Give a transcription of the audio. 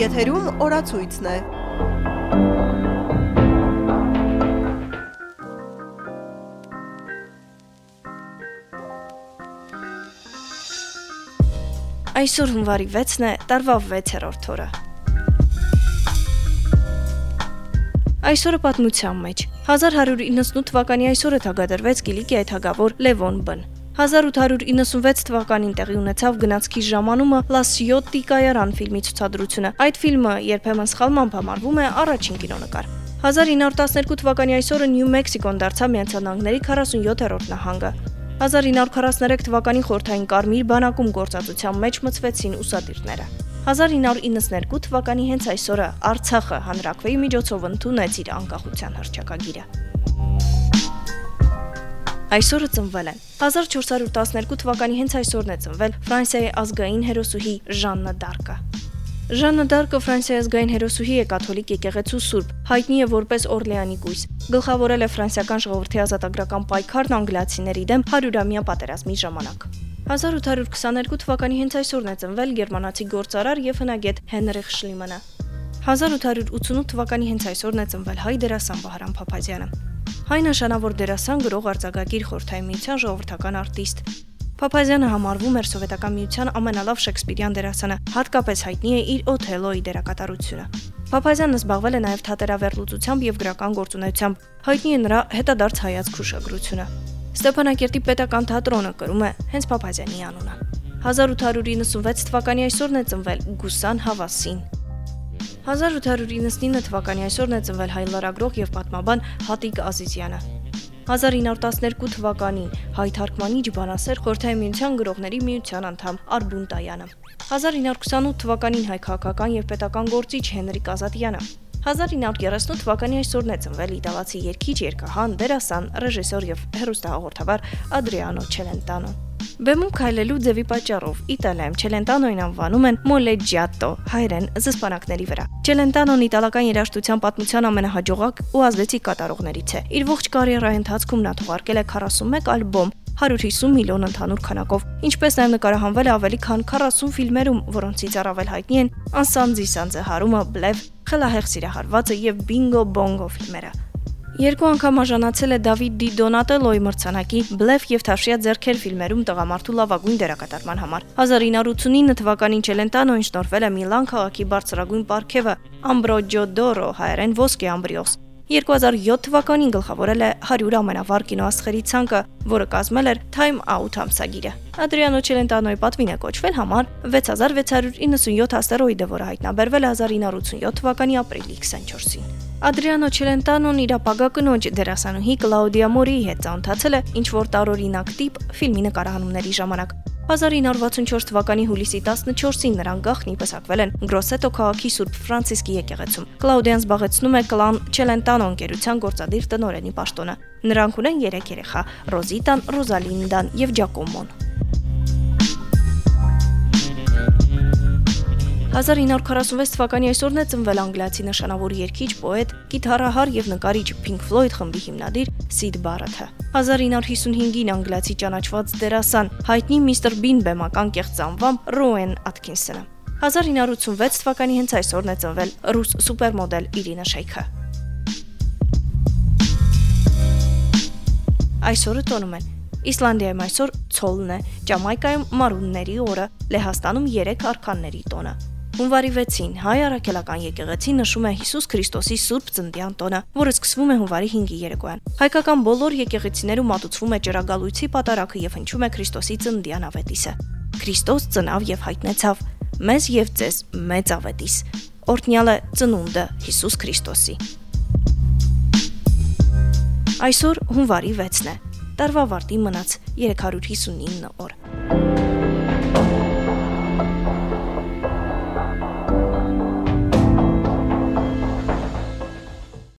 Եթերում օրացույցն է։ Այսօր հունվարի 6-ն է, տարվա 6-րդ օրը։ Այսօրը պատմության մեջ 1198 թվականի այսօրը թագադրվեց Կիլիկիայի թագավոր Լևոն Բ-ն։ 1896 թվականին տեղի ունեցավ գնացքի ժամանումը Ciotti կայարան ֆիլմի ցուցադրությունը։ Այդ ֆիլմը երբեմն սխալմամբ համարվում է առաջին կինոնկար։ 1912 թվականի այսօրը Նյու Մեքսիկոն դարձավ Միացյալ Նահանգների 47-րդ նահանգը։ 1943 թվականին խորթային կարմիր բանակում գործածության մեջ մցվեցին ուսադիրները։ 1992 թվականի հենց այսօրը Արցախը հանրակրվեի միջոցով ընդունեց իր անկախության հռչակագիրը։ Այսօրը ծնվել են. 1412 թվականի հենց այսօրն է ծնվել Ֆրանսիայի ազգային հերոսուհի Ժաննա Դարկը։ Ժաննա Դարկը Ֆրանսիայի ազգային հերոսուհի է կաթոլիկ եկեղեցու սուրբ, հայտնի է որպես Օրլեանի գույս։ Գլխավորել է ֆրանսիական ժողովրդի ազատագրական պայքարն անգլիացիների դեմ 100-ամյա պատերազմի ժամանակ։ 1822 թվականի հենց այսօրն է ծնվել գերմանացի գործարար եւ հնագետ Հենրիխ Շլիմանը։ 1888 թվականի հենց այսօրն է ծնվել հայ դերասան Վահրամ Փափազյանը։ Հայ նշանավոր դերասան, գրող, արձակագիր, խորթային միության ժողովրդական արտիստ։ Փափազյանը համարվում էր սովետական միության ամենալավ շեքսպիրյան դերասանը, հատկապես հայտնի է իր Օթելոյի դերակատարությունը։ Փափազյանը զբաղվել է նաև թատերավերլուծությամբ եւ գրական գործունեությամբ։ Հայտնի է նրա հետադարձ հայացք հուշագրությունը։ Ստեփանակերտի պետական թատրոնը կրում է հենց Փափազյանի անունը։ 1896 թվականի այսօրն է ծնվել Գուսան Հավասին։ 1899 թվականի այսօրն է ծնվել հայ լարագրող եւ պատմաբան Հատիկ Ազիզյանը։ 1912 թվականին հայ թարգմանիչ բանասեր Խորհրդային միության գրողների միության անդամ Արբուն Տայանը 1928 թվականին հայ քաղաքական եւ պետական գործիչ Հենրիկ Ազատյանը 1938 թվականի այսօրն է ծնվել իտալացի երգիչ, երգահան, դերասան, ռեժիսոր եւ հեռուստահաղորդավար Ադրիանո Չելենտանո Բեմում քայլելու ձևի պատճառով Իտալիայում Չելենտանոին անվանում են Մոլեջյատո, հայերեն զսպանակների վրա։ Չելենտանոն իտալական երաժշտության պատմության ամենահաջողակ ու ազդեցիկ կատարողներից է։ Իր ողջ կարիերայի ընթացքում նա թողարկել է 41 ալբոմ, 150 միլիոն ընդհանուր քանակով, ինչպես նաև նկարահանվել է ավելի քան 40 ֆիլմերում, որոնցից առավել հայտնի են Անսանձի Սանձեհարումը, Բլև, Խելահեղ սիրահարվածը եւ Բինգո Բոնգո ֆիլմերը։ Երկու անգամ արժանացել է Դավիթ Դի Դոնատելոյի մրցանակի Բլեֆ եւ Թաշիա ձեռքեր ֆիլմերում տղամարդու լավագույն դերակատարման համար։ 1989 թվականին Չելենտանոին շնորհվել է Միլան քաղաքի բարձրագույն պարգևը Ամբրոջո Դորո հայերեն ոսկե ամբրիոս։ 2007 թվականին գլխավորել է 100 ամենավառ կինոաստղերի ցանկը, որը կազմել էր Time Out ամսագիրը։ Ադրիանո Չելենտանոյի պատվին է կոչվել համար 6697 աստերոիդը, որը հայտնաբերվել է 1987 թվականի ապրիլի 24-ին։ Ադրիանո Չելենտանոն իր ապագա կնոջ դերասանուհի Կլաուդիա Մորիի հետ ծանոթացել է ինչ որ տարօրինակ տիպ ֆիլմի նկարահանումների ժամանակ։ 1964 թվականի հուլիսի 14-ին նրանք գախնի պսակվել են Գրոսետո քաղաքի Սուրբ Ֆրանցիսկի եկեղեցում։ Կլաուդիան զբաղեցնում է կլան Չելենտանո ընկերության գործադիր տնօրենի պաշտոնը։ Նրանք ունեն 3 երեխա՝ Ռոզիտան, Ռոզալինդան եւ Ջակոմոն։ 1946 թվականի այսօրն է ծնվել անգլիացի նշանավոր երգիչ, պոետ, գիտարահար եւ նկարիչ Pink Floyd խմբի հիմնադիր Սիդ Բարաթը։ 1955-ին անգլիացի ճանաչված դերասան, հայտնի Mr Bean բեմական կեղծ անվամբ Rowan Atkinson-ը։ 1986 թվականի հենց այսօրն է ծնվել ռուս սուպերմոդել Իրինա Շեյքը։ Այսօրը տոնում են. Իսլանդիայում այսօր ցոլն է, Ճամայկայում մարունների օրը, Լեհաստանում 3 արքանների տոնը։ Հունվարի 6-ին հայ առաքելական եկեղեցին նշում է Հիսուս Քրիստոսի Սուրբ Ծննդյան տոնը, որը սկսվում է հունվարի 5-ի երեկոյան։ Հայկական բոլոր եկեղեցիներում մատուցվում է ճրագալույցի պատարակը եւ հնչում է Քրիստոսի Ծննդյան ավետիսը։ Քրիստոս ծնավ եւ հայտնեցավ. Մեզ եւ ձեզ մեծ ավետիս։ Օրտնյալը ծնունդը Հիսուս Քրիստոսի։ Այսօր հունվարի 6-ն է։ Տարվա վարտի մնաց 359 օր։